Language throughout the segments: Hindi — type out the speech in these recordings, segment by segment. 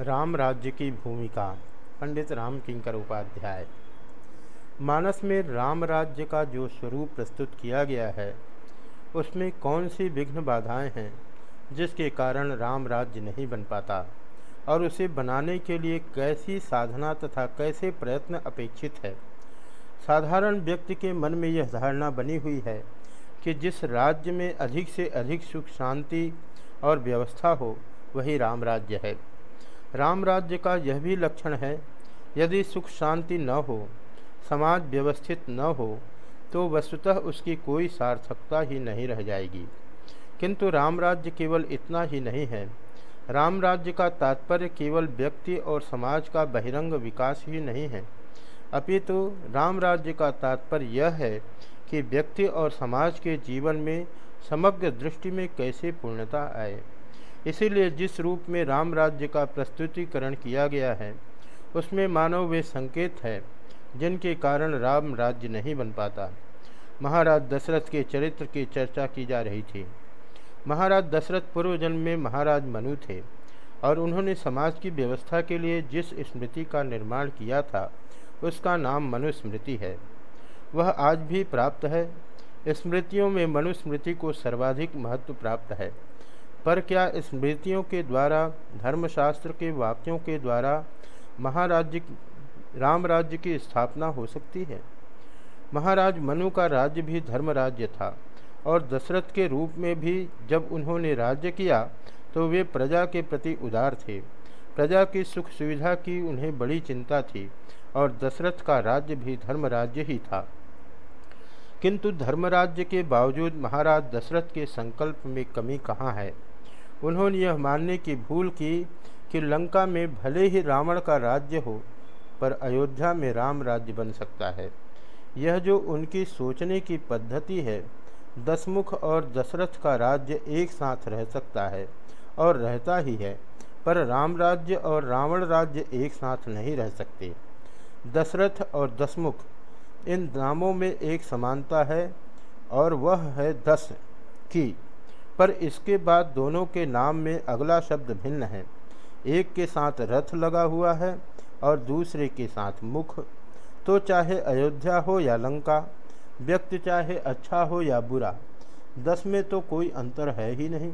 राम राज्य की भूमिका, पंडित राम किंकर उपाध्याय। मानस में राम राज्य का जो स्वरूप प्रस्तुत किया गया है, उसमें कौन सी विघ्न बाधाएँ हैं, जिसके कारण राम राज्य नहीं बन पाता, और उसे बनाने के लिए कैसी साधना तथा कैसे प्रयत्न अपेक्षित है? साधारण व्यक्ति के मन में यह धारणा बनी हुई है कि जिस राज्य में अधिक से अधिक सुख, शांति और व्यवस्था हो, वही राम राज्य है। राम राज्य का यह भी लक्षण है, यदि सुख शांति न हो, समाज व्यवस्थित न हो तो वस्तुतः उसकी कोई सार्थकता ही नहीं रह जाएगी। किंतु राम राज्य केवल इतना ही नहीं है। राम राज्य का तात्पर्य केवल व्यक्ति और समाज का बहिरंग विकास ही नहीं है। अपितु तो राम राज्य का तात्पर्य यह है कि व्यक्ति और समाज के जीवन में समग्र दृष्टि में कैसे पूर्णता आए। इसीलिए जिस रूप में राम राज्य का प्रस्तुतिकरण किया गया है, उसमें मानव वे संकेत है, जिनके कारण राम राज्य नहीं बन पाता। महाराज दशरथ के चरित्र की चर्चा की जा रही थी। महाराज दशरथ पूर्व जन्म में महाराज मनु थे, और उन्होंने समाज की व्यवस्था के लिए जिस स्मृति का निर्माण किया था, उसका नाम मनुस्मृति है। वह आज भी प्राप्त है। स्मृतियों में मनुस्मृति को सर्वाधिक महत्व प्राप्त है। पर क्या स्मृतियों के द्वारा, धर्मशास्त्र के वाक्यों के द्वारा महाराज्य राम राज्य की स्थापना हो सकती है? महाराज मनु का राज्य भी धर्म राज्य था और दशरथ के रूप में भी जब उन्होंने राज्य किया तो वे प्रजा के प्रति उदार थे। प्रजा की सुख सुविधा की उन्हें बड़ी चिंता थी और दशरथ का राज्य भी धर्म राज्य ही था। किंतु धर्मराज्य के बावजूद महाराज दशरथ के संकल्प में कमी कहाँ है? उन्होंने यह मानने की भूल की कि लंका में भले ही रावण का राज्य हो, पर अयोध्या में राम राज्य बन सकता है। यह जो उनकी सोचने की पद्धति है, दसमुख और दशरथ का राज्य एक साथ रह सकता है और रहता ही है, पर राम राज्य और रावण राज्य एक साथ नहीं रह सकते। दशरथ और दसमुख, इन नामों में एक समानता है और वह है दस की पर इसके बाद दोनों के नाम में अगला शब्द भिन्न है। एक के साथ रथ लगा हुआ है और दूसरे के साथ मुख। तो चाहे अयोध्या हो या लंका, व्यक्ति चाहे अच्छा हो या बुरा, दस में तो कोई अंतर है ही नहीं।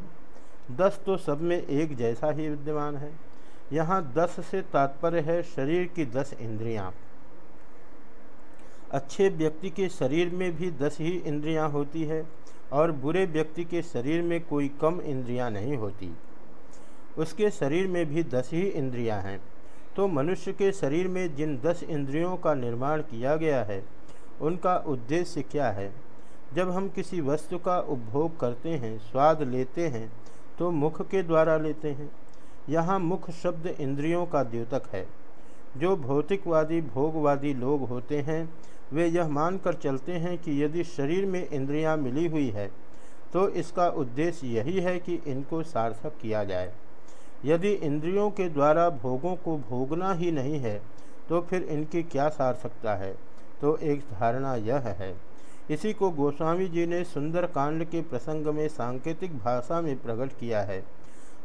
दस तो सब में एक जैसा ही विद्यमान है। यहाँ दस से तात्पर्य है शरीर की दस इंद्रियाँ। अच्छे व्यक्ति के शरीर में भी दस ही इंद्रियाँ होती है। और बुरे व्यक्ति के शरीर में कोई कम इंद्रियाँ नहीं होती। उसके शरीर में भी दस ही इंद्रियाँ हैं। तो मनुष्य के शरीर में जिन दस इंद्रियों का निर्माण किया गया है, उनका उद्देश्य क्या है? जब हम किसी वस्तु का उपभोग करते हैं, स्वाद लेते हैं तो मुख के द्वारा लेते हैं। यहाँ मुख शब्द इंद्रियों का द्योतक है। जो भौतिकवादी, भोगवादी लोग होते हैं वे यह मानकर चलते हैं कि यदि शरीर में इंद्रियाँ मिली हुई है तो इसका उद्देश्य यही है कि इनको सार्थक किया जाए। यदि इंद्रियों के द्वारा भोगों को भोगना ही नहीं है तो फिर इनकी क्या सार्थकता है? तो एक धारणा यह है। इसी को गोस्वामी जी ने सुंदर कांड के प्रसंग में सांकेतिक भाषा में प्रकट किया है।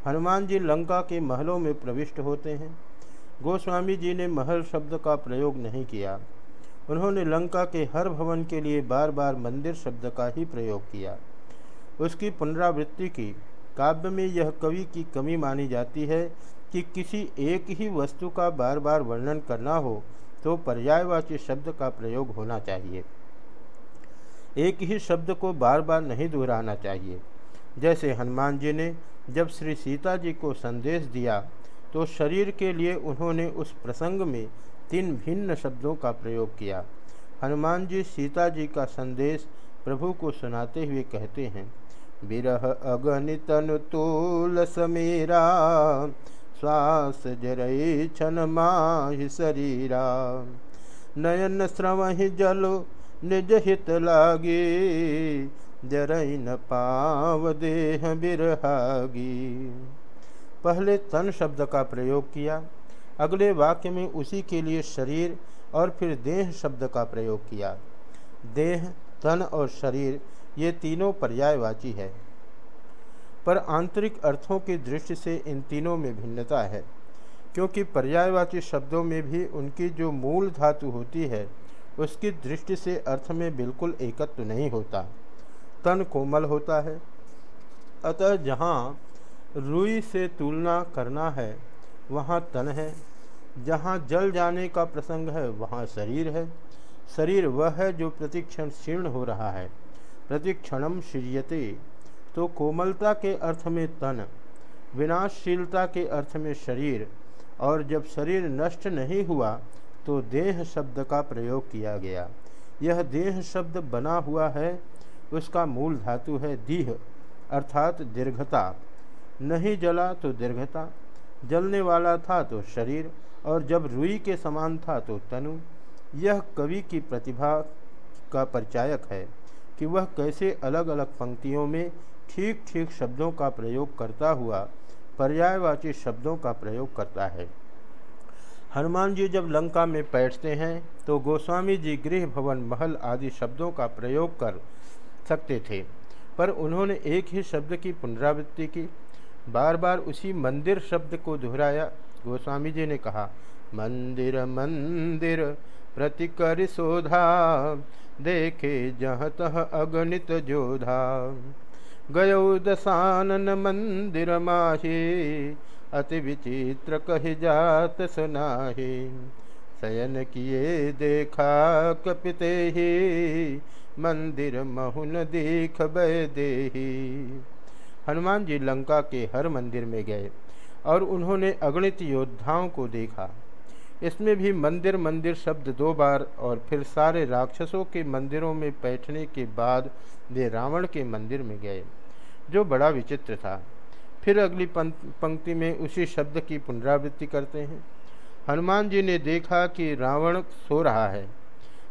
हनुमान जी लंका के महलों में प्रविष्ट होते हैं। गोस्वामी जी ने महल शब्द का प्रयोग नहीं किया। उन्होंने लंका के हर भवन के लिए बार बार मंदिर शब्द का ही प्रयोग किया। उसकी पुनरावृत्ति की काव्य में यह कवि की कमी मानी जाती है कि किसी एक ही वस्तु का बार बार वर्णन करना हो तो पर्यायवाची शब्द का प्रयोग होना चाहिए। एक ही शब्द को बार बार नहीं दोहराना चाहिए। जैसे हनुमान जी ने जब श्री सीता जी को संदेश दिया तो शरीर के लिए उन्होंने उस प्रसंग में तीन भिन्न शब्दों का प्रयोग किया। हनुमान जी सीता जी का संदेश प्रभु को सुनाते हुए कहते हैं विरह अगणितन तूल समीरा, श्वास जरई छन माहि शरीरा। नयन श्रवहि जलो निज हित लागे जरई न पाव देह बिरहागी। पहले तन शब्द का प्रयोग किया। अगले वाक्य में उसी के लिए शरीर और फिर देह शब्द का प्रयोग किया। देह, तन और शरीर, ये तीनों पर्यायवाची है। पर आंतरिक अर्थों की दृष्टि से इन तीनों में भिन्नता है, क्योंकि पर्यायवाची शब्दों में भी उनकी जो मूल धातु होती है, उसकी दृष्टि से अर्थ में बिल्कुल एकत्व नहीं होता। तन कोमल होता है। अतः जहाँ रुई से तुलना करना है वहाँ तन है। जहाँ जल जाने का प्रसंग है, वहाँ शरीर है। शरीर वह है जो प्रतिक्षण क्षीर्ण हो रहा है। प्रतिक्षणम श्रीयते। तो कोमलता के अर्थ में तन, विनाशशीलता के अर्थ में शरीर, और जब शरीर नष्ट नहीं हुआ तो देह शब्द का प्रयोग किया गया। यह देह शब्द बना हुआ है, उसका मूल धातु है दीह, अर्थात दीर्घता। नहीं जला तो दीर्घता जलने वाला था तो शरीर, और जब रुई के समान था तो तनु। यह कवि की प्रतिभा का परिचायक है कि वह कैसे अलग अलग पंक्तियों में ठीक ठीक शब्दों का प्रयोग करता हुआ पर्यायवाची शब्दों का प्रयोग करता है। हनुमान जी जब लंका में बैठते हैं तो गोस्वामी जी गृह भवन, महल आदि शब्दों का प्रयोग कर सकते थे, पर उन्होंने एक ही शब्द की पुनरावृत्ति की। बार बार उसी मंदिर शब्द को दोहराया, गोस्वामी जी ने कहा, मंदिर मंदिर, प्रतिकर शोधा, देखे जह तह अगणित जोधा। गयो दसानन मंदिर माही, अति विचित्र कह जात सुनाही। शयन किए देखा कपिते ही, मंदिर महुन दीख दे हनुमान जी लंका के हर मंदिर में गए और उन्होंने अगणित योद्धाओं को देखा। इसमें भी मंदिर मंदिर शब्द दो बार और फिर सारे राक्षसों के मंदिरों में बैठने के बाद वे रावण के मंदिर में गए, जो बड़ा विचित्र था। फिर अगली पंक्ति में उसी शब्द की पुनरावृत्ति करते हैं। हनुमान जी ने देखा कि रावण सो रहा है।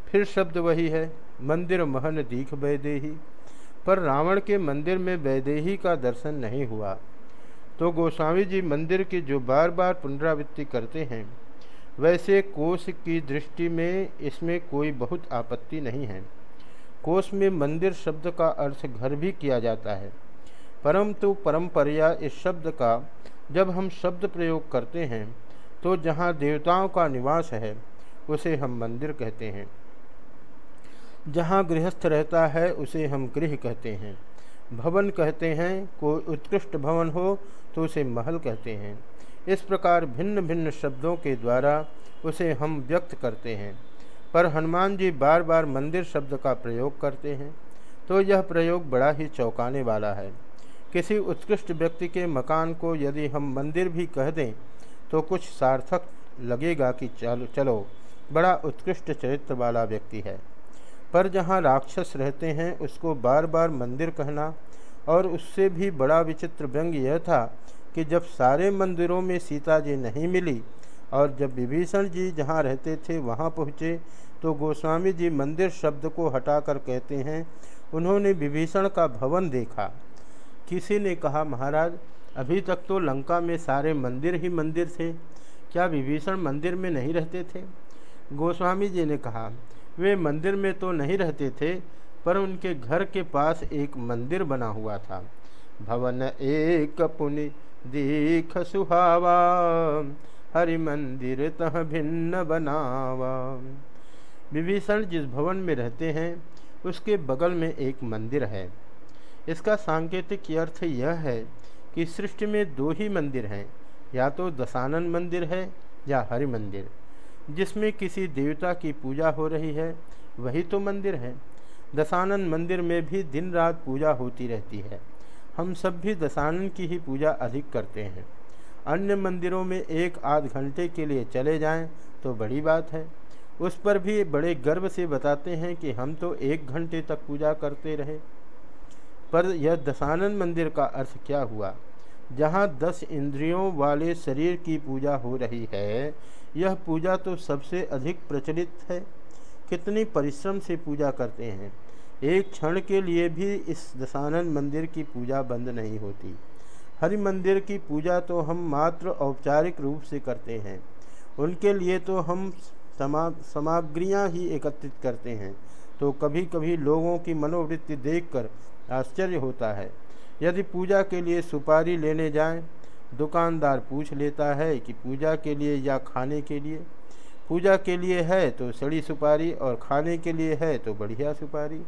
फिर शब्द वही है, मंदिर महन दीख वैदेही पर रावण के मंदिर में वैदेही का दर्शन नहीं हुआ। तो गोस्वामी जी मंदिर की जो बार बार पुनरावृत्ति करते हैं, वैसे कोष की दृष्टि में इसमें कोई बहुत आपत्ति नहीं है। कोष में मंदिर शब्द का अर्थ घर भी किया जाता है। परंतु परंपरिया इस शब्द का, जब हम शब्द प्रयोग करते हैं तो जहाँ देवताओं का निवास है, उसे हम मंदिर कहते हैं। जहाँ गृहस्थ रहता है, उसे हम गृह कहते हैं। भवन कहते हैं, कोई उत्कृष्ट भवन हो तो उसे महल कहते हैं। इस प्रकार भिन्न भिन्न शब्दों के द्वारा उसे हम व्यक्त करते हैं। पर हनुमान जी बार बार मंदिर शब्द का प्रयोग करते हैं तो यह प्रयोग बड़ा ही चौंकाने वाला है। किसी उत्कृष्ट व्यक्ति के मकान को यदि हम मंदिर भी कह दें तो कुछ सार्थक लगेगा कि चलो चलो, बड़ा उत्कृष्ट चरित्र वाला व्यक्ति है। पर जहाँ राक्षस रहते हैं, उसको बार बार मंदिर कहना और उससे भी बड़ा विचित्र व्यंग यह था कि जब सारे मंदिरों में सीता जी नहीं मिली और जब विभीषण जी जहाँ रहते थे वहाँ पहुँचे तो गोस्वामी जी मंदिर शब्द को हटाकर कहते हैं, उन्होंने विभीषण का भवन देखा। किसी ने कहा, महाराज, अभी तक तो लंका में सारे मंदिर ही मंदिर थे। क्या विभीषण मंदिर में नहीं रहते थे? गोस्वामी जी ने कहा वे मंदिर में तो नहीं रहते थे, पर उनके घर के पास एक मंदिर बना हुआ था। भवन एक पुनि दीख सुहावा, हरि मंदिर तह भिन्न बनावा। विभीषण जिस भवन में रहते हैं, उसके बगल में एक मंदिर है। इसका सांकेतिक अर्थ यह है कि सृष्टि में दो ही मंदिर हैं, या तो दशानन मंदिर है या हरि मंदिर। जिसमें किसी देवता की पूजा हो रही है, वही तो मंदिर है। दशानन मंदिर में भी दिन रात पूजा होती रहती है। हम सब भी दशानन की ही पूजा अधिक करते हैं। अन्य मंदिरों में एक आध घंटे के लिए चले जाएँ तो बड़ी बात है। उस पर भी बड़े गर्व से बताते हैं कि हम तो एक घंटे तक पूजा करते रहे। पर यह दशानन मंदिर का अर्थ क्या हुआ? जहाँ दस इंद्रियों वाले शरीर की पूजा हो रही है यह पूजा तो सबसे अधिक प्रचलित है। कितनी परिश्रम से पूजा करते हैं। एक क्षण के लिए भी इस दशानन मंदिर की पूजा बंद नहीं होती। हरि मंदिर की पूजा तो हम मात्र औपचारिक रूप से करते हैं। उनके लिए तो हम समा, सामग्रियाँ ही एकत्रित करते हैं। तो कभी कभी लोगों की मनोवृत्ति देखकर आश्चर्य होता है। यदि पूजा के लिए सुपारी लेने जाएँ दुकानदार पूछ लेता है कि पूजा के लिए या खाने के लिए। पूजा के लिए है तो सड़ी सुपारी और खाने के लिए है तो बढ़िया सुपारी।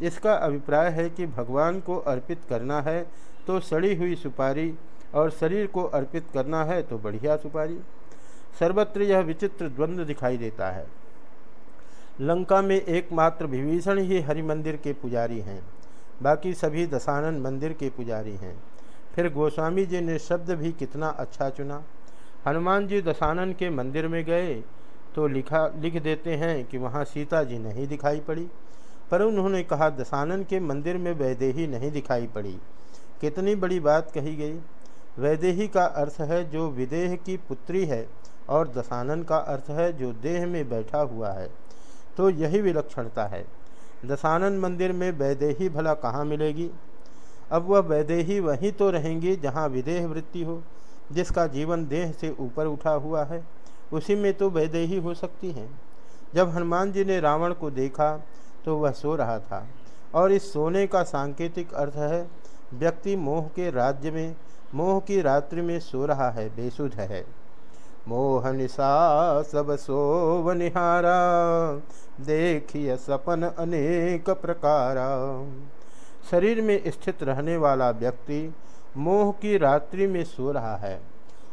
इसका अभिप्राय है कि भगवान को अर्पित करना है तो सड़ी हुई सुपारी और शरीर को अर्पित करना है तो बढ़िया सुपारी। सर्वत्र यह विचित्र द्वंद्व दिखाई देता है। लंका में एकमात्र विभीषण ही हरि मंदिर के पुजारी हैं। बाकी सभी दशानन मंदिर के पुजारी हैं। फिर गोस्वामी जी ने शब्द भी कितना अच्छा चुना। हनुमान जी दशानन के मंदिर में गए तो लिखा, लिख देते हैं कि वहाँ सीता जी नहीं दिखाई पड़ी, पर उन्होंने कहा, दशानन के मंदिर में वैदेही नहीं दिखाई पड़ी। कितनी बड़ी बात कही गई। वैदेही का अर्थ है जो विदेह की पुत्री है और दशानन का अर्थ है जो देह में बैठा हुआ है। तो यही विलक्षणता है। दशानन मंदिर में वैदेही भला कहाँ मिलेगी? अब वह वैदेही वहीं तो रहेंगी जहाँ विदेह वृत्ति हो, जिसका जीवन देह से ऊपर उठा हुआ है। उसी में तो वैदेही हो सकती हैं। जब हनुमान जी ने रावण को देखा तो वह सो रहा था। और इस सोने का सांकेतिक अर्थ है, व्यक्ति मोह के राज्य में, मोह की रात्रि में सो रहा है, बेसुध है। मोह निशा सब सोव निहारा, देखिए सपन अनेक प्रकार। शरीर में स्थित रहने वाला व्यक्ति मोह की रात्रि में सो रहा है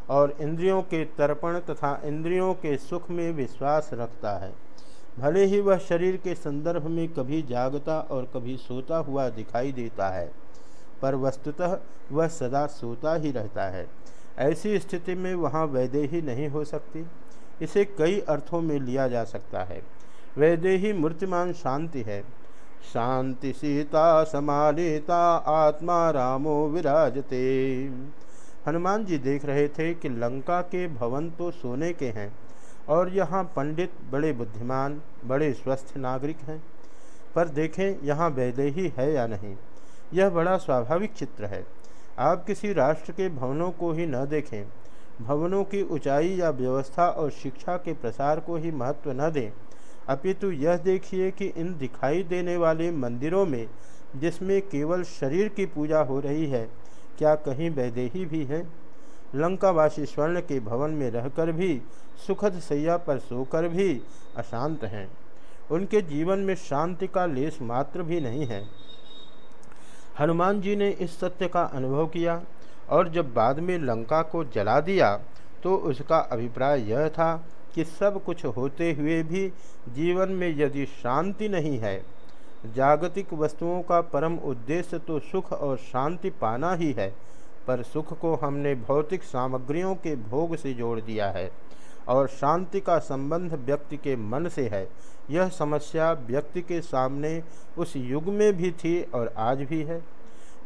और इंद्रियों के तर्पण तथा इंद्रियों के सुख में विश्वास रखता है। भले ही वह शरीर के संदर्भ में कभी जागता और कभी सोता हुआ दिखाई देता है, पर वस्तुतः वह सदा सोता ही रहता है। ऐसी स्थिति में वहाँ वैदेही नहीं हो सकती। इसे कई अर्थों में लिया जा सकता है। वैदेही मूर्तिमान शांति है। शांति सीता समालिता आत्मा रामो विराजते। हनुमान जी देख रहे थे कि लंका के भवन तो सोने के हैं और यहाँ पंडित बड़े बुद्धिमान, बड़े स्वस्थ नागरिक हैं। पर देखें, यहाँ वैदेही है या नहीं? यह बड़ा स्वाभाविक चित्र है। आप किसी राष्ट्र के भवनों को ही न देखें। भवनों की ऊंचाई या व्यवस्था और शिक्षा के प्रसार को ही महत्व न दें। अपितु यह देखिए कि इन दिखाई देने वाले मंदिरों में, जिसमें केवल शरीर की पूजा हो रही है, क्या कहीं वैदेही भी है? लंकावासी स्वर्ण के भवन में रहकर भी, सुखद सैया पर सोकर भी अशांत हैं। उनके जीवन में शांति का लेस मात्र भी नहीं है। हनुमान जी ने इस सत्य का अनुभव किया, और जब बाद में लंका को जला दिया तो उसका अभिप्राय यह था कि सब कुछ होते हुए भी जीवन में यदि शांति नहीं है, जागतिक वस्तुओं का परम उद्देश्य तो सुख और शांति पाना ही है, पर सुख को हमने भौतिक सामग्रियों के भोग से जोड़ दिया है और शांति का संबंध व्यक्ति के मन से है। यह समस्या व्यक्ति के सामने उस युग में भी थी और आज भी है।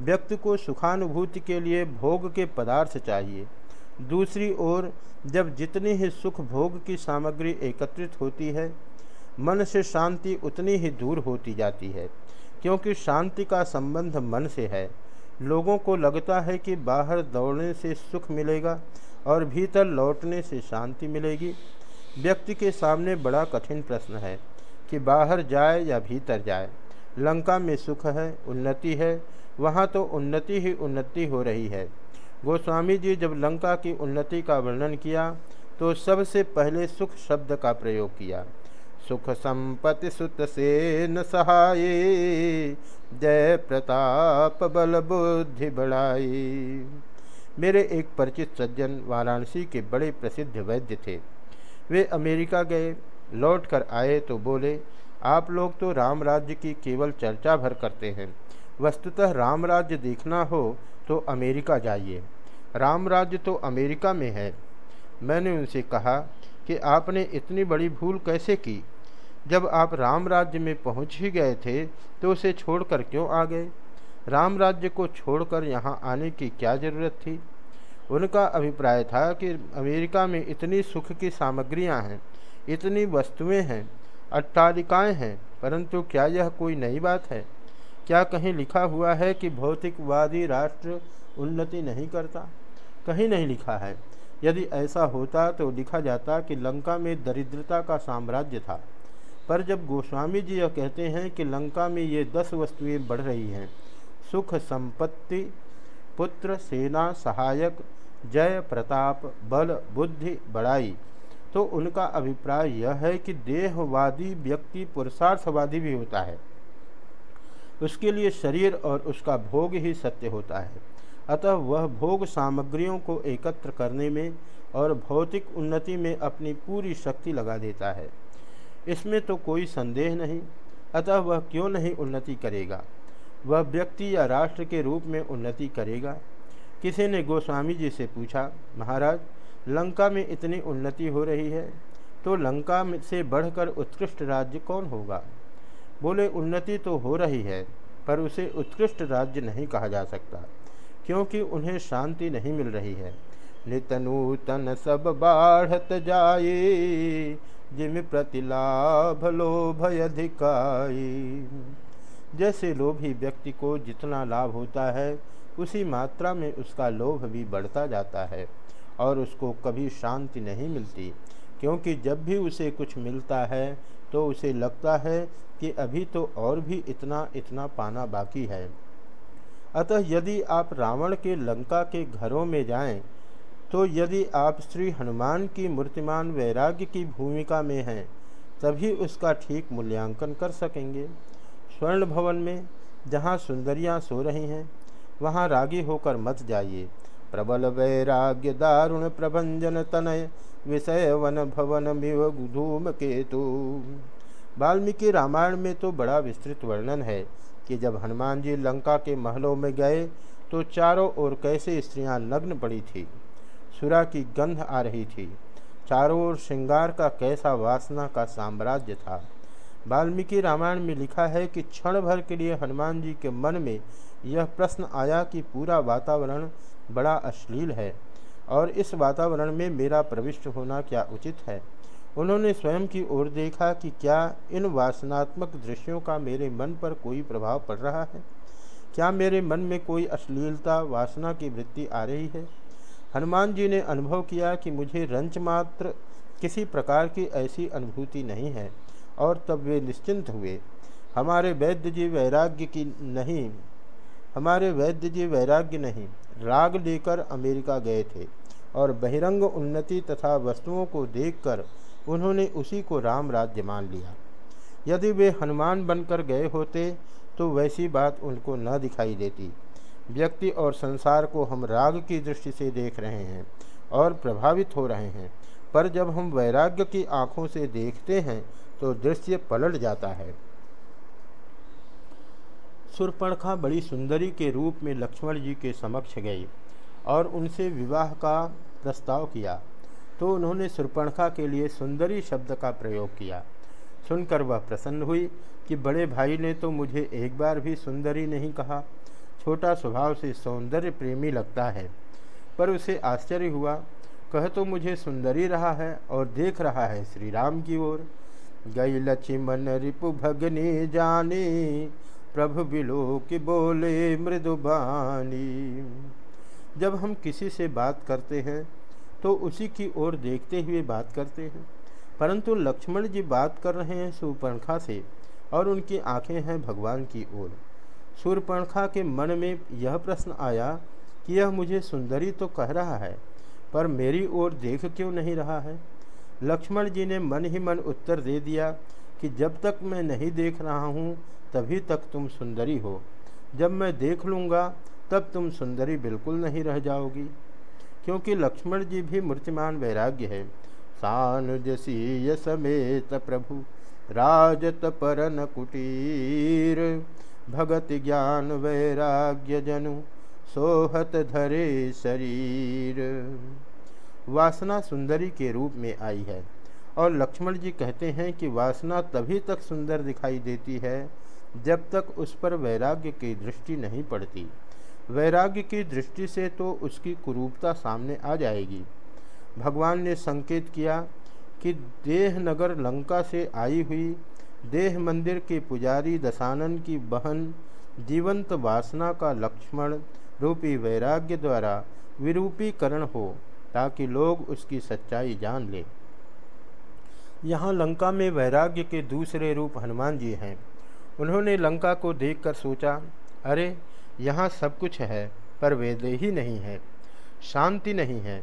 व्यक्ति को सुखानुभूति के लिए भोग के पदार्थ चाहिए। दूसरी ओर, जब जितनी ही सुख भोग की सामग्री एकत्रित होती है, मन से शांति उतनी ही दूर होती जाती है, क्योंकि शांति का संबंध मन से है। लोगों को लगता है कि बाहर दौड़ने से सुख मिलेगा और भीतर लौटने से शांति मिलेगी। व्यक्ति के सामने बड़ा कठिन प्रश्न है कि बाहर जाए या भीतर जाए। लंका में सुख है, उन्नति है, वहाँ तो उन्नति ही उन्नति हो रही है। गोस्वामी जी जब लंका की उन्नति का वर्णन किया तो सबसे पहले सुख शब्द का प्रयोग किया। सुख संपत्ति सुत से न सहाय, जय प्रताप बल बुद्धि बढ़ाई। मेरे एक परिचित सज्जन वाराणसी के बड़े प्रसिद्ध वैद्य थे। वे अमेरिका गए लौट कर आए तो बोले, आप लोग तो राम राज्य की केवल चर्चा भर करते हैं। वस्तुतः राम राज्य देखना हो तो अमेरिका जाइए। राम राज्य तो अमेरिका में है। मैंने उनसे कहा कि आपने इतनी बड़ी भूल कैसे की? जब आप राम राज्य में पहुँच ही गए थे तो उसे छोड़कर क्यों आ गए? राम राज्य को छोड़कर यहाँ आने की क्या ज़रूरत थी? उनका अभिप्राय था कि अमेरिका में इतनी सुख की सामग्रियाँ हैं, इतनी वस्तुएँ हैं, अट्टालिकाएँ हैं, परंतु क्या यह कोई नई बात है? क्या कहीं लिखा हुआ है कि भौतिकवादी राष्ट्र उन्नति नहीं करता? कहीं नहीं लिखा है। यदि ऐसा होता तो लिखा जाता कि लंका में दरिद्रता का साम्राज्य था। पर जब गोस्वामी जी यह कहते हैं कि लंका में ये दस वस्तुएँ बढ़ रही हैं, सुख संपत्ति, पुत्र, सेना, सहायक, जय प्रताप, बल, बुद्धि, बड़ाई तो उनका अभिप्राय यह है कि देहवादी व्यक्ति पुरुषार्थवादी भी होता है। उसके लिए शरीर और उसका भोग ही सत्य होता है। अतः वह भोग सामग्रियों को एकत्र करने में और भौतिक उन्नति में अपनी पूरी शक्ति लगा देता है। इसमें तो कोई संदेह नहीं, अतः वह क्यों नहीं उन्नति करेगा? वह व्यक्ति या राष्ट्र के रूप में उन्नति करेगा? किसी ने गोस्वामी जी से पूछा, महाराज, लंका में इतनी उन्नति हो रही है तो लंका से बढ़कर उत्कृष्ट राज्य कौन होगा? बोले, उन्नति तो हो रही है, पर उसे उत्कृष्ट राज्य नहीं कहा जा सकता, क्योंकि उन्हें शांति नहीं मिल रही है। नित नूतन सब बाढ़त जाए जिम प्रतिलाभ लोभ अधिकाई। जैसे लोभी व्यक्ति को जितना लाभ होता है, उसी मात्रा में उसका लोभ भी बढ़ता जाता है, और उसको कभी शांति नहीं मिलती, क्योंकि जब भी उसे कुछ मिलता है तो उसे लगता है कि अभी तो और भी इतना इतना पाना बाकी है। अतः यदि आप रावण के लंका के घरों में जाएँ, तो यदि आप श्री हनुमान की मूर्तिमान वैराग्य की भूमिका में हैं तभी उसका ठीक मूल्यांकन कर सकेंगे। स्वर्ण भवन में जहाँ सुंदरियाँ सो रही हैं वहाँ रागी होकर मत जाइए। प्रबल वैराग्य दारुण प्रभंजन तनय विषय वन भवन मिव धूम केतु। वाल्मीकि रामायण में तो बड़ा विस्तृत वर्णन है कि जब हनुमान जी लंका के महलों में गए तो चारों ओर कैसे स्त्रियाँ नग्न पड़ी थी। सुरा की गंध आ रही थी। चारों ओर श्रृंगार का कैसा वासना का साम्राज्य था। वाल्मीकि रामायण में लिखा है कि क्षण भर के लिए हनुमान जी के मन में यह प्रश्न आया कि पूरा वातावरण बड़ा अश्लील है, और इस वातावरण में मेरा प्रविष्ट होना क्या उचित है? उन्होंने स्वयं की ओर देखा कि क्या इन वासनात्मक दृश्यों का मेरे मन पर कोई प्रभाव पड़ रहा है? क्या मेरे मन में कोई अश्लीलता, वासना की वृत्ति आ रही है? हनुमान जी ने अनुभव किया कि मुझे रंच मात्र किसी प्रकार की ऐसी अनुभूति नहीं है, और तब वे निश्चिंत हुए। हमारे वैद्य जी वैराग्य की नहीं, हमारे वैद्य जी वैराग्य नहीं, राग लेकर अमेरिका गए थे, और बहिरंग उन्नति तथा वस्तुओं को देखकर उन्होंने उसी को राम राज्य मान लिया। यदि वे हनुमान बनकर गए होते तो वैसी बात उनको न दिखाई देती। व्यक्ति और संसार को हम राग की दृष्टि से देख रहे हैं और प्रभावित हो रहे हैं, पर जब हम वैराग्य की आँखों से देखते हैं तो दृश्य पलट जाता है। सुरपणखा बड़ी सुंदरी के रूप में लक्ष्मण जी के समक्ष गई और उनसे विवाह का प्रस्ताव किया। तो उन्होंने सुरपणखा के लिए सुंदरी शब्द का प्रयोग किया। सुनकर वह प्रसन्न हुई कि बड़े भाई ने तो मुझे एक बार भी सुंदरी नहीं कहा। छोटा स्वभाव से सौंदर्य प्रेमी लगता है, पर उसे आश्चर्य हुआ। कह तो मुझे सुंदरी रहा है और देख रहा है श्री राम की ओर। गई लक्ष्मण रिपु भगनी जानी, प्रभु बिलो की बोले मृदुबानी। जब हम किसी से बात करते हैं तो उसी की ओर देखते हुए बात करते हैं। परंतु लक्ष्मण जी बात कर रहे हैं सूर्पणखा से और उनकी आँखें हैं भगवान की ओर। सूर्यपणखा के मन में यह प्रश्न आया कि यह मुझे सुंदरी तो कह रहा है, पर मेरी ओर देख क्यों नहीं रहा है? लक्ष्मण जी ने मन ही मन उत्तर दे दिया कि जब तक मैं नहीं देख रहा हूँ, तभी तक तुम सुंदरी हो। जब मैं देख लूँगा, तब तुम सुंदरी बिल्कुल नहीं रह जाओगी। क्योंकि लक्ष्मण जी भी मूर्तिमान वैराग्य है। सानुजसीय समेत प्रभु, राजत परन कुटीर, भगत ज्ञान वैराग्य जनु, सोहत धरे शरीर। वासना सुंदरी के रूप में आई है और लक्ष्मण जी कहते हैं कि वासना तभी तक सुंदर दिखाई देती है जब तक उस पर वैराग्य की दृष्टि नहीं पड़ती। वैराग्य की दृष्टि से तो उसकी कुरूपता सामने आ जाएगी। भगवान ने संकेत किया कि देह नगर लंका से आई हुई देह मंदिर के पुजारी दशानन की बहन, जीवंत वासना का लक्ष्मण रूपी वैराग्य द्वारा विरूपीकरण हो ताकि लोग उसकी सच्चाई जान लें। यहाँ लंका में वैराग्य के दूसरे रूप हनुमान जी हैं। उन्होंने लंका को देखकर सोचा, अरे यहाँ सब कुछ है, पर वेद ही नहीं है। शांति नहीं है।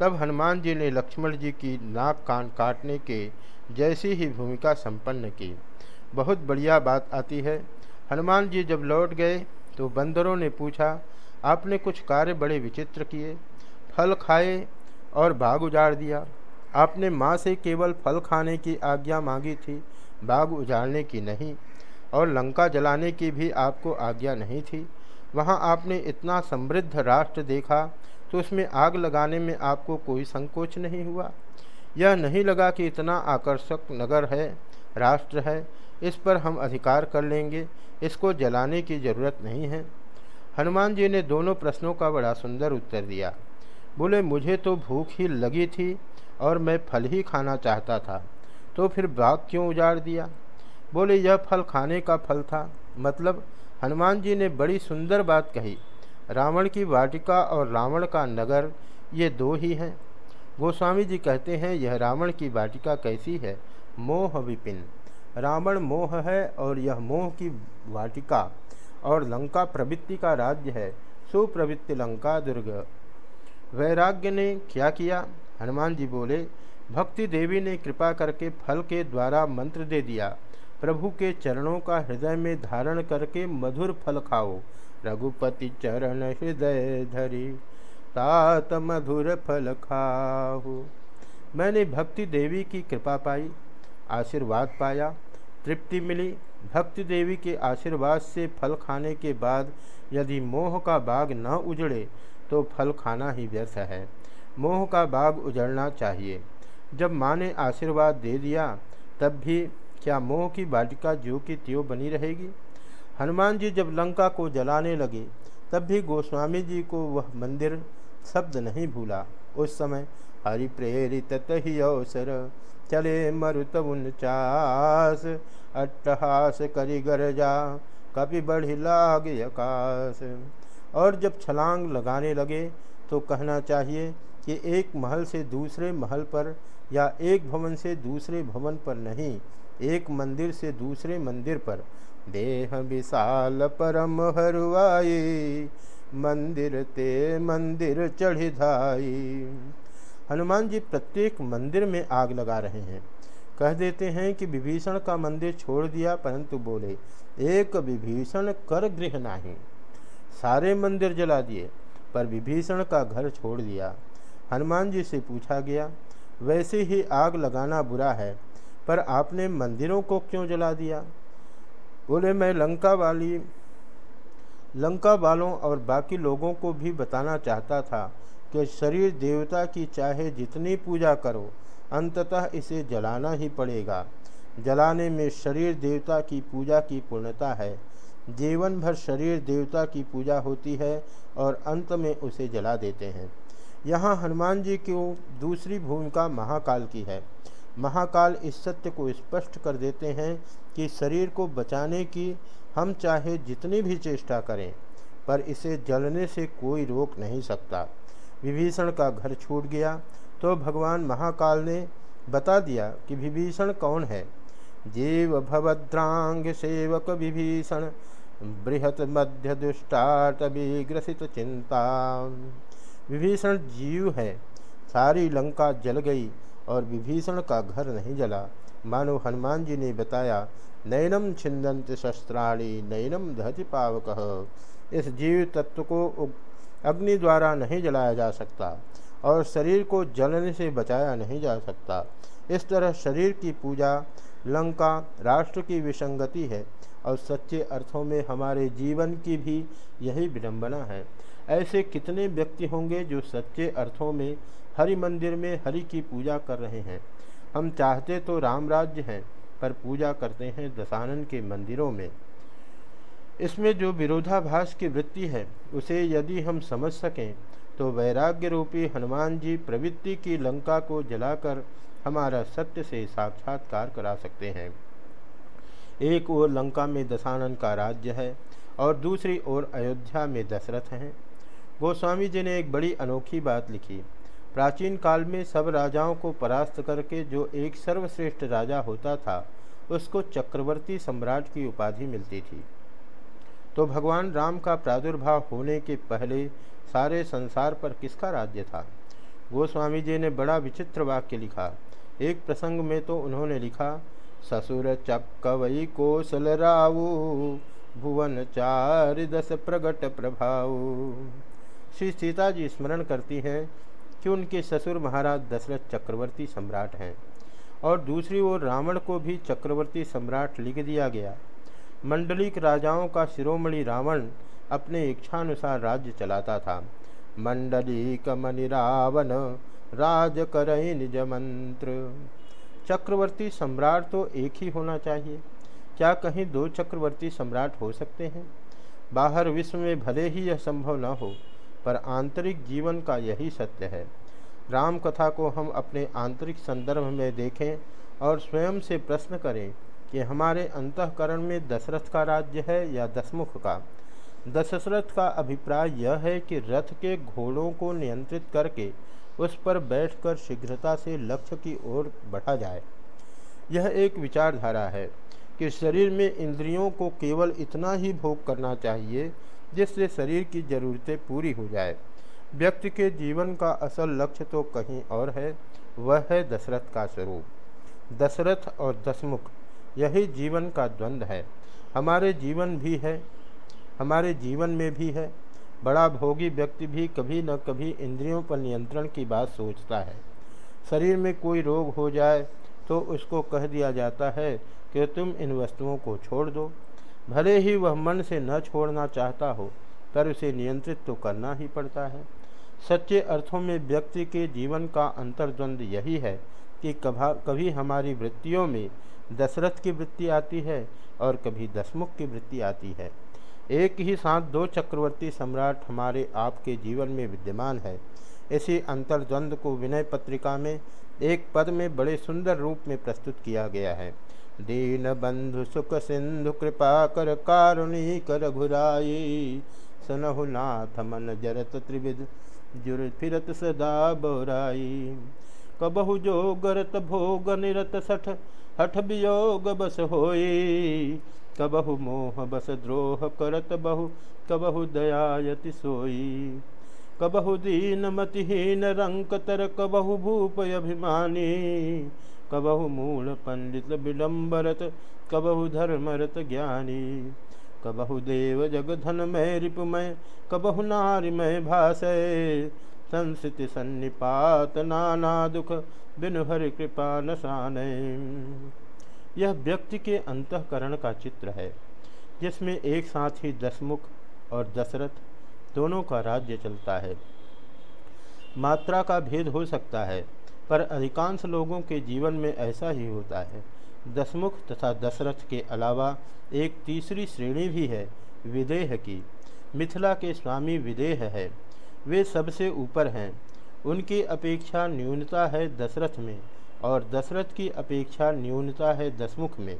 तब हनुमान जी ने लक्ष्मण जी की नाक कान काटने के जैसी ही भूमिका संपन्न की। बहुत बढ़िया बात आती है। हनुमान जी जब लौट गए तो बंदरों ने पूछा, आपने कुछ कार्य बड़े विचित्र किए? फल खाए और बाग उजाड़ दिया। आपने माँ से केवल फल खाने की आज्ञा मांगी थी, बाग उजाड़ने की नहीं, और लंका जलाने की भी आपको आज्ञा नहीं थी। वहाँ आपने इतना समृद्ध राष्ट्र देखा तो उसमें आग लगाने में आपको कोई संकोच नहीं हुआ। यह नहीं लगा कि इतना आकर्षक नगर है, राष्ट्र है, इस पर हम अधिकार कर लेंगे, इसको जलाने की ज़रूरत नहीं है। हनुमान जी ने दोनों प्रश्नों का बड़ा सुंदर उत्तर दिया। बोले, मुझे तो भूख ही लगी थी और मैं फल ही खाना चाहता था तो फिर बाग क्यों उजाड़ दिया? बोले, यह फल खाने का फल था मतलब हनुमान जी ने बड़ी सुंदर बात कही, रावण की वाटिका और रावण का नगर ये दो ही हैं। गोस्वामी जी कहते हैं, यह रावण की वाटिका कैसी है? मोह विपिन। रावण मोह है और यह मोह की वाटिका और लंका प्रवृत्ति का राज्य है। सुप्रवृत्ति लंका, दुर्ग। वैराग्य ने क्या किया? हनुमान जी बोले, भक्ति देवी ने कृपा करके फल के द्वारा मंत्र दे दिया। प्रभु के चरणों का हृदय में धारण करके मधुर फल खाओ। रघुपति चरण हृदय धरी, तात मधुर फल खाओ। मैंने भक्ति देवी की कृपा पाई, आशीर्वाद पाया, तृप्ति मिली। भक्ति देवी के आशीर्वाद से फल खाने के बाद यदि मोह का बाग न उजड़े तो फल खाना ही व्यर्थ है। मोह का बाग उजड़ना चाहिए। जब माँ ने आशीर्वाद दे दिया, तब भी क्या मोह की बाटिका जो की त्यों बनी रहेगी? हनुमान जी जब लंका को जलाने लगे, तब भी गोस्वामी जी को वह मंदिर शब्द नहीं भूला। उस समय हरि प्रेरित तही अवसर, चले मरुत उनचास, अट्टहास करी गरजा, कभी बढ़ी लाग आकाश। और जब छलांग लगाने लगे तो कहना चाहिए कि एक महल से दूसरे महल पर या एक भवन से दूसरे भवन पर नहीं एक मंदिर से दूसरे मंदिर पर। देह विशाल परम हरुआई, मंदिर ते मंदिर चढ़िधाई हनुमान जी प्रत्येक मंदिर में आग लगा रहे हैं। कह देते हैं कि विभीषण का मंदिर छोड़ दिया, परंतु बोले, एक विभीषण कर गृह नहीं। सारे मंदिर जला दिए, पर विभीषण का घर छोड़ दिया। हनुमान जी से पूछा गया, वैसे ही आग लगाना बुरा है पर आपने मंदिरों को क्यों जला दिया? बोले, मैं लंका वाली, लंका वालों और बाकी लोगों को भी बताना चाहता था कि शरीर देवता की चाहे जितनी पूजा करो, अंततः इसे जलाना ही पड़ेगा। जलाने में शरीर देवता की पूजा की पूर्णता है। जीवन भर शरीर देवता की पूजा होती है और अंत में उसे जला देते हैं। यहाँ हनुमान जी की दूसरी भूमिका महाकाल की है। महाकाल इस सत्य को स्पष्ट कर देते हैं कि शरीर को बचाने की हम चाहे जितनी भी चेष्टा करें, पर इसे जलने से कोई रोक नहीं सकता। विभीषण का घर छूट गया तो भगवान महाकाल ने बता दिया कि विभीषण कौन है। जीव भवद्रांग सेवक विभीषण, बृहत मध्य दुष्टाट विग्रसित चिंता। विभीषण जीव है, सारी लंका जल गई और विभीषण का घर नहीं जला। मानो हनुमान जी ने बताया नयनम छिंदंत शस्त्राणी नयनम दहति पावक। इस जीव तत्व को अग्नि द्वारा नहीं जलाया जा सकता और शरीर को जलने से बचाया नहीं जा सकता। इस तरह शरीर की पूजा, लंका, राष्ट्र की विसंगति है और सच्चे अर्थों में हमारे जीवन की भी यही विडम्बना है। ऐसे कितने व्यक्ति होंगे जो सच्चे अर्थों में हरि मंदिर में हरि की पूजा कर रहे हैं। हम चाहते तो राम राज्य हैं, पर पूजा करते हैं दशानन के मंदिरों में। इसमें जो विरोधाभास की वृत्ति है, उसे यदि हम समझ सकें तो वैराग्य रूपी हनुमान जी प्रवृत्ति की लंका को जलाकर हमारा सत्य से साक्षात्कार करा सकते हैं। एक ओर लंका में दशानन का राज्य है, और दूसरी ओर अयोध्या में दशरथ हैं। गोस्वामी जी ने एक बड़ी अनोखी बात लिखी। प्राचीन काल में सब राजाओं को परास्त करके जो एक सर्वश्रेष्ठ राजा होता था, उसको चक्रवर्ती सम्राट की उपाधि मिलती थी। तो भगवान राम का प्रादुर्भाव होने के पहले सारे संसार पर किसका राज्य था? गोस्वामी जी ने बड़ा विचित्र वाक्य लिखा। एक प्रसंग में तो उन्होंने लिखा, ससुर चक्कवई कौशल रावु भुवन चार दस प्रगट प्रभाव श्री सीता जी स्मरण करती हैं कि उनके ससुर महाराज दशरथ चक्रवर्ती सम्राट हैं और दूसरी ओर रावण को भी चक्रवर्ती सम्राट लिख दिया गया। मंडलिक राजाओं का शिरोमणि रावण अपने इच्छानुसार राज्य चलाता था। मंडलिक मणि रावण, राज कर निज मंत्र। चक्रवर्ती सम्राट तो एक ही होना चाहिए। क्या कहीं दो चक्रवर्ती सम्राट हो सकते हैं? बाहर विश्व में भले ही यह संभव न हो पर आंतरिक जीवन का यही सत्य है। राम कथा को हम अपने आंतरिक संदर्भ में देखें और स्वयं से प्रश्न करें कि हमारे अंतकरण में दशरथ का राज्य है या दशमुख का? दशरथ का अभिप्राय यह है कि रथ के घोड़ों को नियंत्रित करके उस पर बैठकर शीघ्रता से लक्ष्य की ओर बढ़ा जाए। यह एक विचारधारा है कि शरीर में इंद्रियों को केवल इतना ही भोग करना चाहिए जिससे शरीर की ज़रूरतें पूरी हो जाए। व्यक्ति के जीवन का असल लक्ष्य तो कहीं और है, वह है दशरथ का स्वरूप। दशरथ और दशमुख, यही जीवन का द्वंद्व है। हमारे जीवन भी है, हमारे जीवन में भी है। बड़ा भोगी व्यक्ति भी कभी न कभी इंद्रियों पर नियंत्रण की बात सोचता है। शरीर में कोई रोग हो जाए तो उसको कह दिया जाता है कि तुम इन वस्तुओं को छोड़ दो। भले ही वह मन से न छोड़ना चाहता हो, पर उसे नियंत्रित तो करना ही पड़ता है। सच्चे अर्थों में व्यक्ति के जीवन का अंतर्द्वंद यही है कि कभा, कभी हमारी वृत्तियों में दशरथ की वृत्ति आती है और कभी दशमुख की वृत्ति आती है। एक ही साथ दो चक्रवर्ती सम्राट हमारे आपके जीवन में विद्यमान है। इसी अंतर्द्वंद को विनय पत्रिका में एक पद में बड़े सुंदर रूप में प्रस्तुत किया गया है। दीन बंधु सुख सिंधु कृपा कर कारुणी कर घुराई। सनहु नाथ मन जरत त्रिविध, जुर फिरत सदा बोराई। कबहु जो गरत भोग निरत सठ, हठ वियोग बस होई। कबहु मोह बस द्रोह करत बहु, कबहु दयायति सोई। कबहु दीन मतिहीन रंक तर कबहु भूप अभिमानी। कबहु मूल पंडित विडम्बरत कबहु धर्मरत ज्ञानी। कबहु देव जग धन मय रिपुमय कबहु नारिमय भाषय संस्थिति सन्निपात नाना दुख, बिनु हरि कृपा नसान यह व्यक्ति के अंतकरण का चित्र है, जिसमें एक साथ ही दशमुख और दशरथ दोनों का राज्य चलता है। मात्रा का भेद हो सकता है पर अधिकांश लोगों के जीवन में ऐसा ही होता है। दसमुख तथा दशरथ के अलावा एक तीसरी श्रेणी भी है, विदेह की। मिथिला के स्वामी विदेह है। वे सबसे ऊपर हैं। उनकी अपेक्षा न्यूनता है दशरथ में और दशरथ की अपेक्षा न्यूनता है दसमुख में।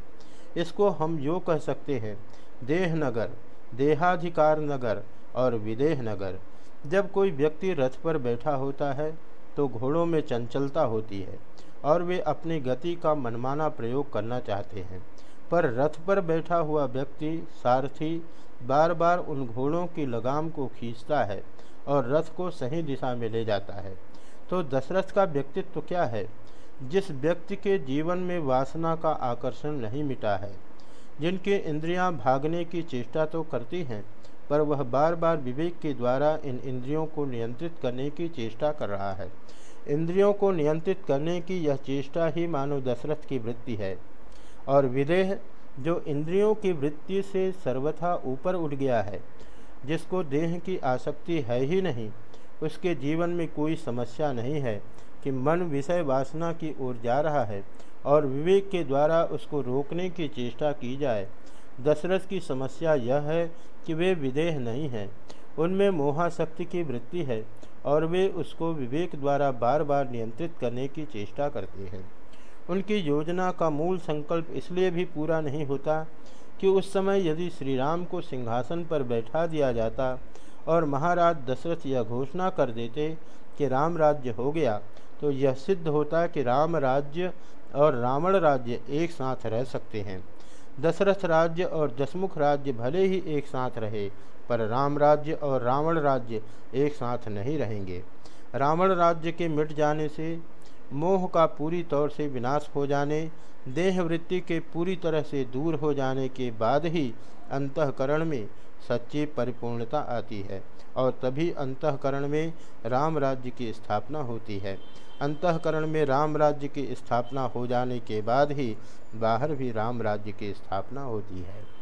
इसको हम यो कह सकते हैं देह नगर देहाधिकार नगर और विदेह नगर जब कोई व्यक्ति रथ पर बैठा होता है तो घोड़ों में चंचलता होती है और वे अपनी गति का मनमाना प्रयोग करना चाहते हैं। पर रथ पर बैठा हुआ व्यक्ति सारथी बार बार उन घोड़ों की लगाम को खींचता है और रथ को सही दिशा में ले जाता है। तो दशरथ का व्यक्तित्व क्या है? जिस व्यक्ति के जीवन में वासना का आकर्षण नहीं मिटा है, जिनके इंद्रियाँ भागने की चेष्टा तो करती हैं पर वह बार बार विवेक के द्वारा इन इंद्रियों को नियंत्रित करने की चेष्टा कर रहा है। इंद्रियों को नियंत्रित करने की यह चेष्टा ही मानव दशरथ की वृत्ति है। और विदेह, जो इंद्रियों की वृत्ति से सर्वथा ऊपर उठ गया है, जिसको देह की आसक्ति है ही नहीं, उसके जीवन में कोई समस्या नहीं है कि मन विषय वासना की ओर जा रहा है और विवेक के द्वारा उसको रोकने की चेष्टा की जाए दशरथ की समस्या यह है कि वे विदेह नहीं हैं। उनमें मोहाशक्ति की वृत्ति है और वे उसको विवेक द्वारा बार बार नियंत्रित करने की चेष्टा करते हैं। उनकी योजना का मूल संकल्प इसलिए भी पूरा नहीं होता कि उस समय यदि श्री राम को सिंहासन पर बैठा दिया जाता और महाराज दशरथ यह घोषणा कर देते कि राम राज्य हो गया तो यह सिद्ध होता कि राम राज्य और रावण राज्य एक साथ रह सकते हैं। दशरथ राज्य और दशमुख राज्य भले ही एक साथ रहे, पर राम राज्य और रावण राज्य एक साथ नहीं रहेंगे। रावण राज्य के मिट जाने से, मोह का पूरी तौर से विनाश हो जाने, देहवृत्ति के पूरी तरह से दूर हो जाने के बाद ही अंतकरण में सच्ची परिपूर्णता आती है और तभी अंतकरण में राम राज्य की स्थापना होती है। अंतकरण में राम राज्य की स्थापना हो जाने के बाद ही बाहर भी राम राज्य की स्थापना होती है।